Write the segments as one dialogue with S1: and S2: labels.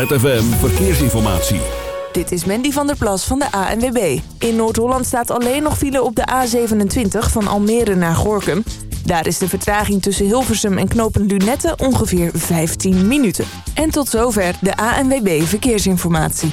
S1: ZFM Verkeersinformatie.
S2: Dit is Mandy van der Plas van de ANWB. In Noord-Holland staat alleen nog file op de A27 van Almere naar Gorkum. Daar is de vertraging tussen Hilversum en knopen Lunette ongeveer 15 minuten. En tot zover de ANWB Verkeersinformatie.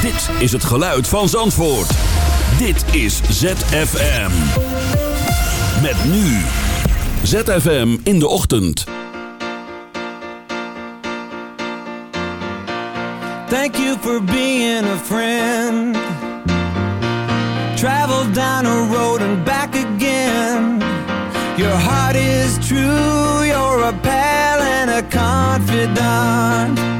S1: Dit is het geluid van Zandvoort. Dit is ZFM. Met nu. ZFM in de ochtend.
S3: Thank you for being a friend. Travel down a road and back again. Your heart is true, you're a pal and a confidant.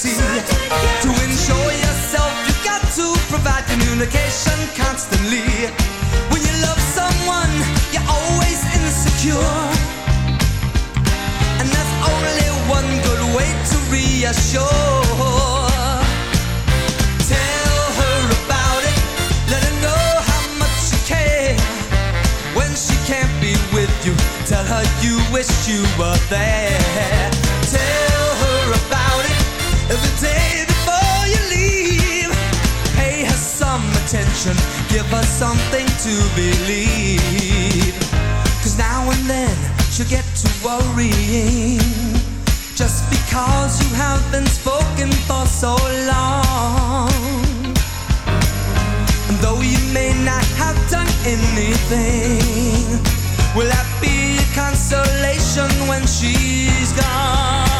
S4: To ensure yourself, you've got to provide communication constantly. When you love someone, you're always insecure. And there's only one good way to reassure. Tell her about it. Let her know how much you care. When she can't be with you, tell her you wish you were there. Give her something to believe. Cause now and then she'll get to worrying. Just because you have been spoken for so long. And though you may not have done anything, will that be a consolation when she's gone?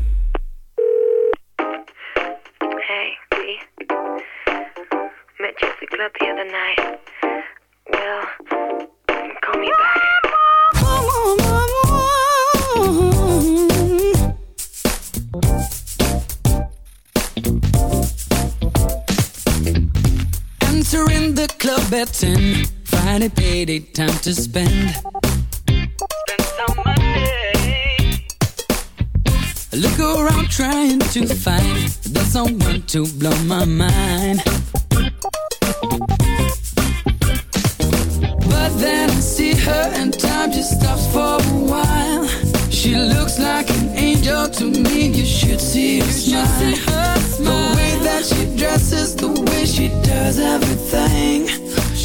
S5: At 10. Friday payday, time to spend.
S6: Spend some money.
S5: Look around trying to find the someone to blow my mind. But then I see her and time just stops for a while. She looks like an angel to me. You should see her smile. The way that she dresses, the way she does everything.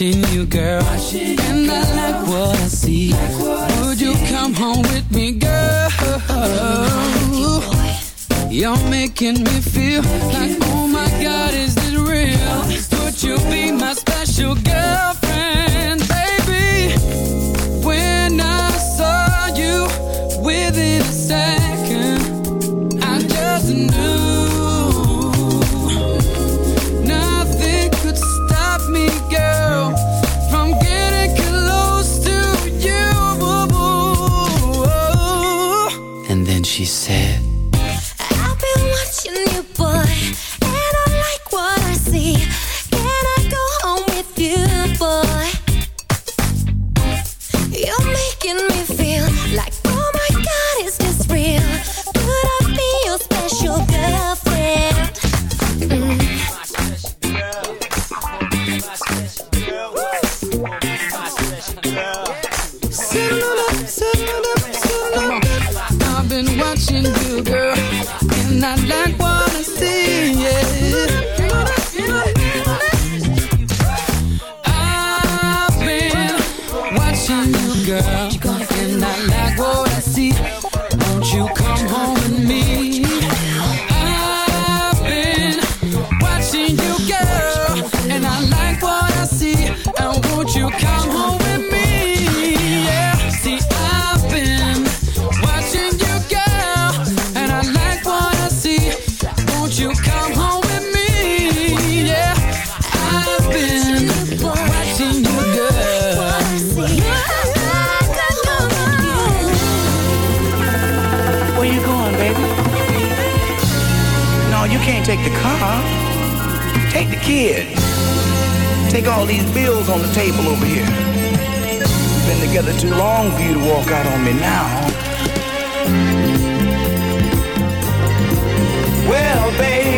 S5: watching you, girl. Watching you, and girl. I like what I see. Like what Would I you see. come home with me, girl? You,
S7: are making me feel making like, oh my feel. God, is this real? Would you be my special
S5: girl?
S8: can't take the car. Take the kids. Take all these bills on the table over here. We've Been together too long for you to walk out on me now. Well, baby.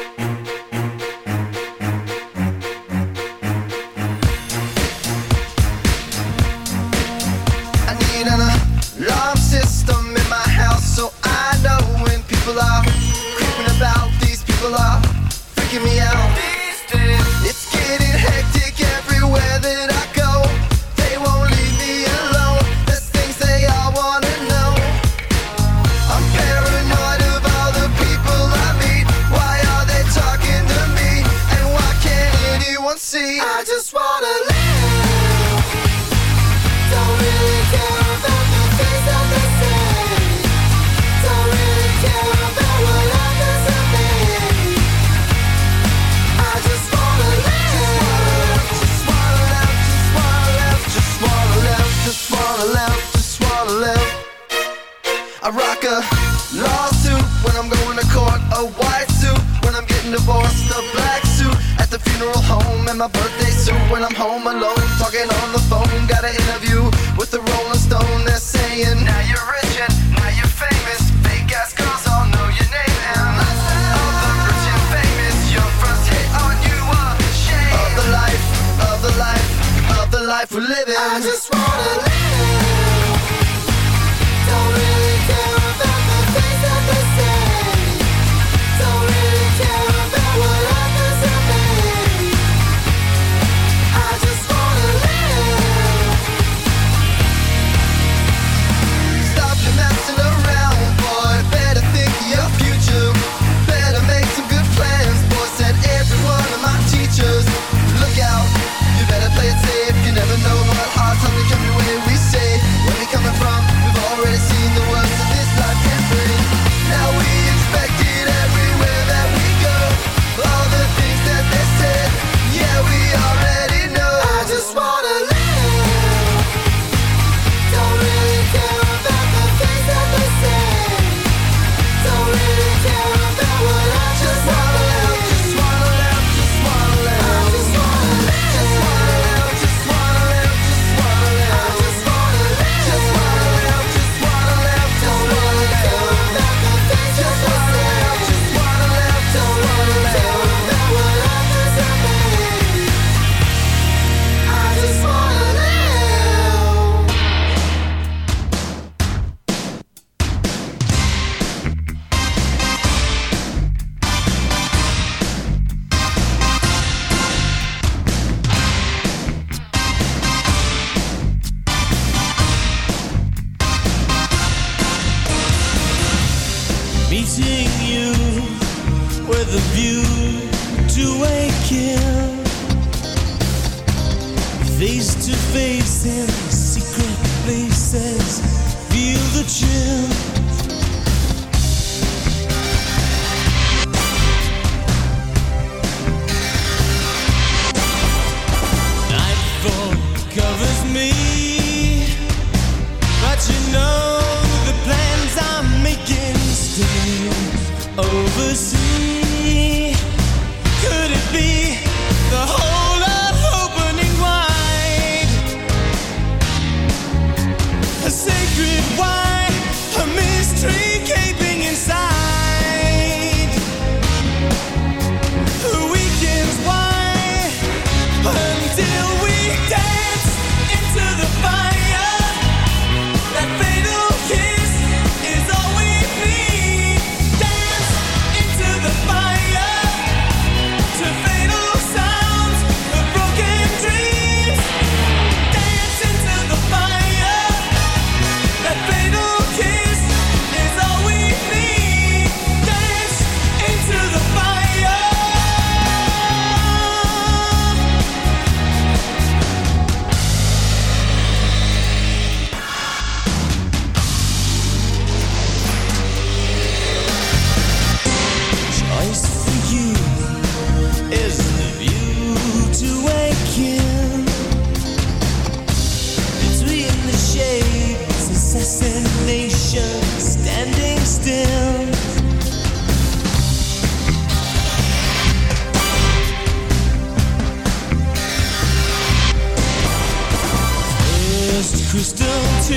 S9: sin.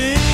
S9: me.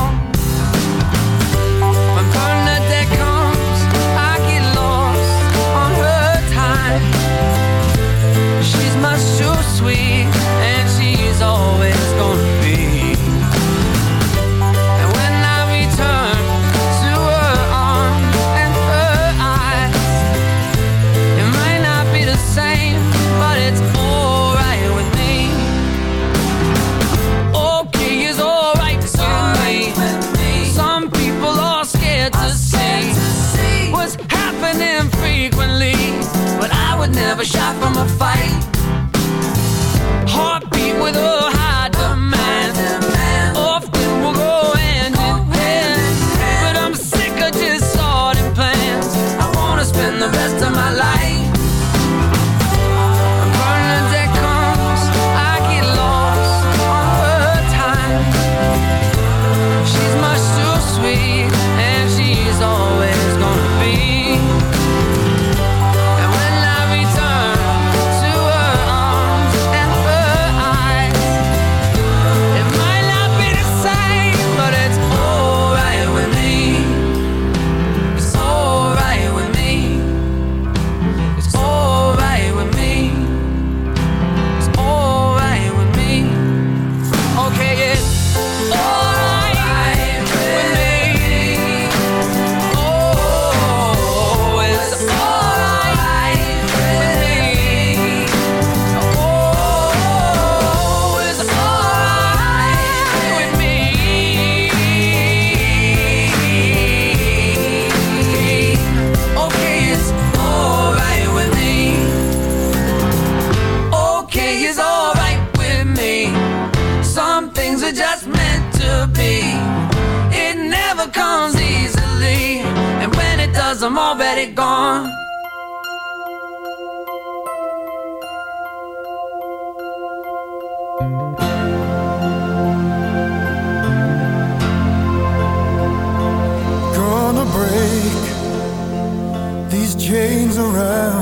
S10: chains around.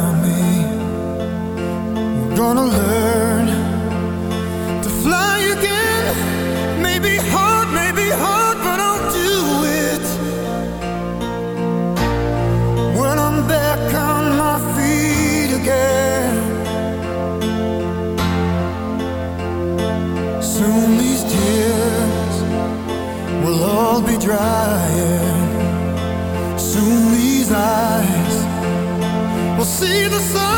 S10: see the sun.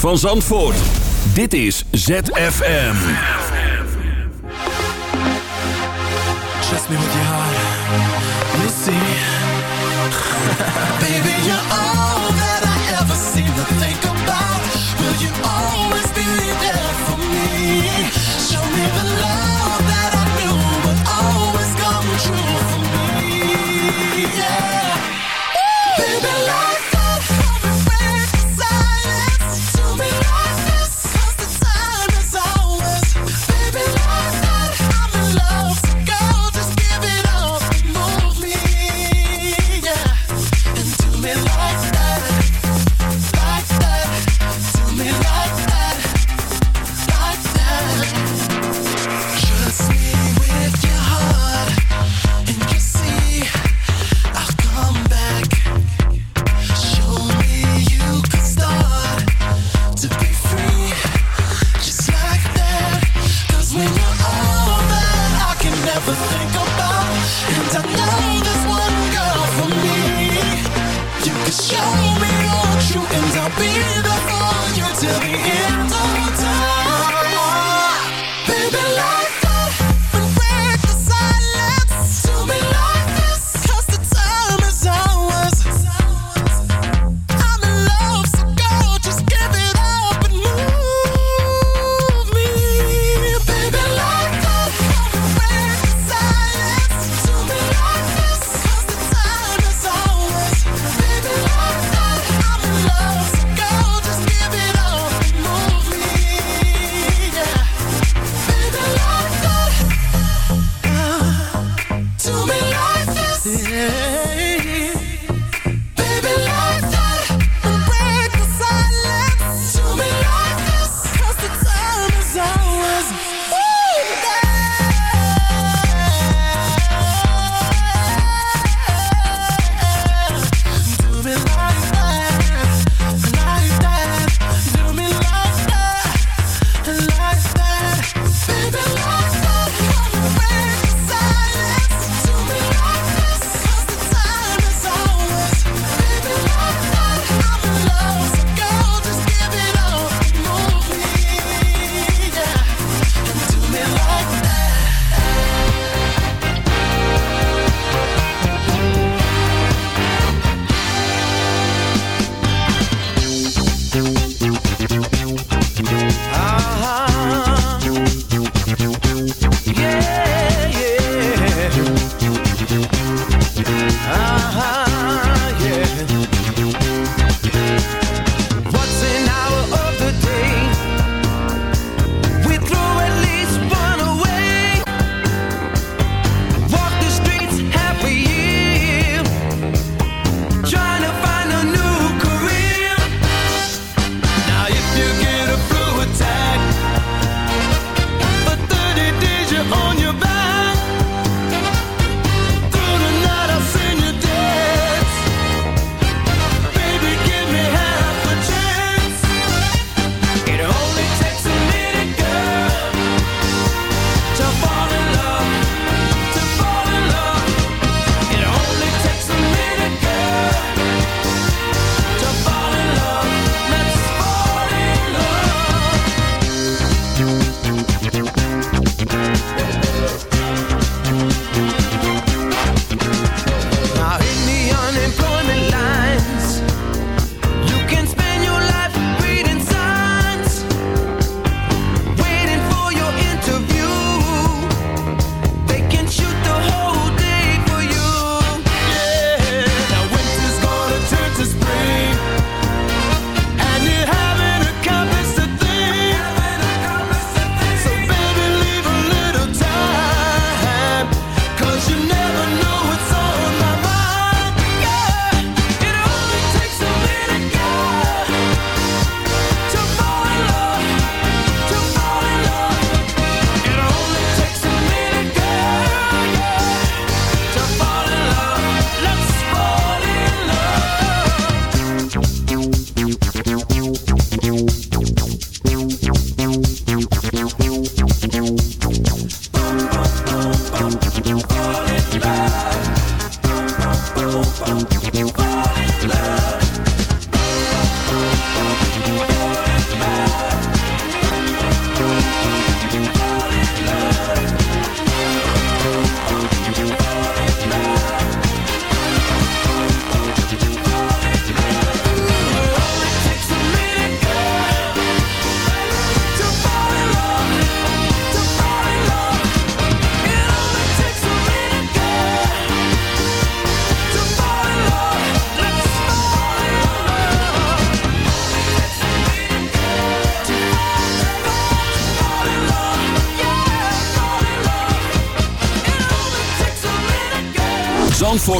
S1: van Zandvoort. Dit is ZFM.
S5: Baby, about. You always for me? Show me the.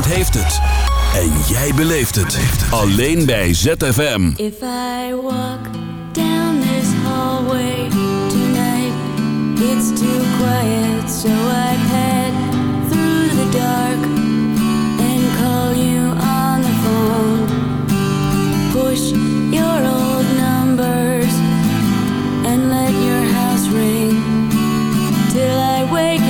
S1: Zandvoort heeft het. En jij beleeft het. Alleen bij ZFM.
S11: If I walk down this hallway tonight, it's too quiet, so I head through the dark and call you on the phone. Push your old numbers and let your house ring till I wake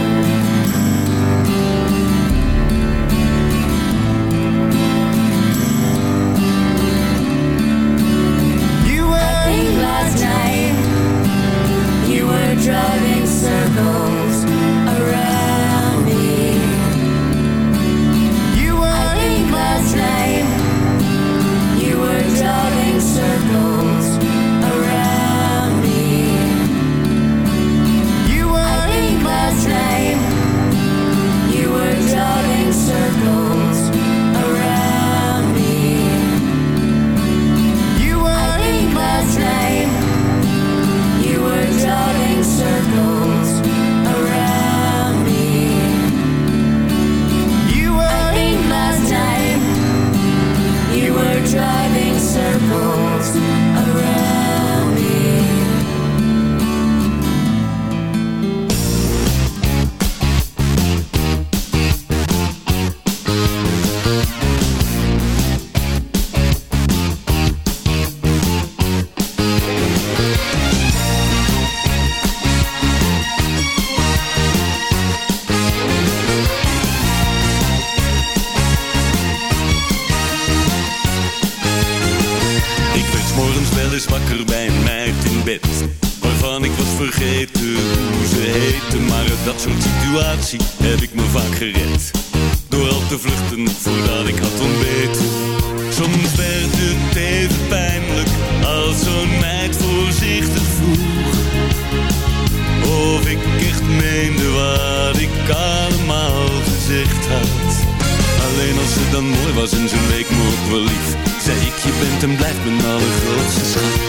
S12: Door al te vluchten voordat ik had ontbeten. Soms werd het even pijnlijk Als zo'n meid voorzichtig vroeg. Of ik echt meende wat ik allemaal gezegd had. Alleen als ze dan mooi was en ze leek me ook wel lief Zei ik, je bent en blijft mijn allergrootste schat.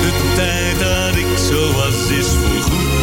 S12: De tijd dat ik zo was is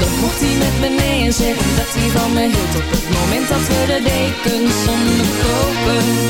S13: dan mocht hij met me en zeggen dat hij van me hield. Op het moment dat we de dekens onderkopen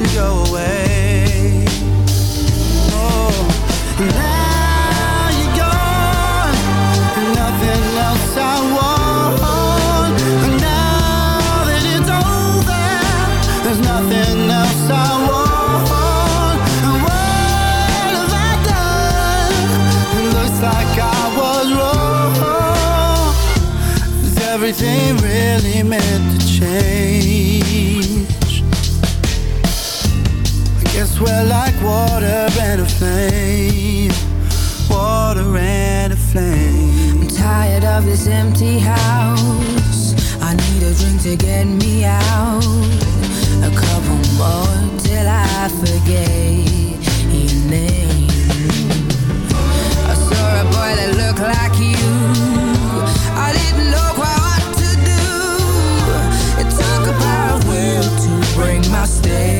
S10: to go away. Oh, now you're gone, nothing else I want. And Now that it's over, there's nothing else I want. And what have I done? It looks Like I was wrong Is everything real? like water and a flame. Water and a flame.
S14: I'm tired of this empty house. I need a drink to get me out. A couple more till I forget your name. I saw a boy that looked like you. I didn't know quite what to do. It took about a will to
S5: bring my
S15: stay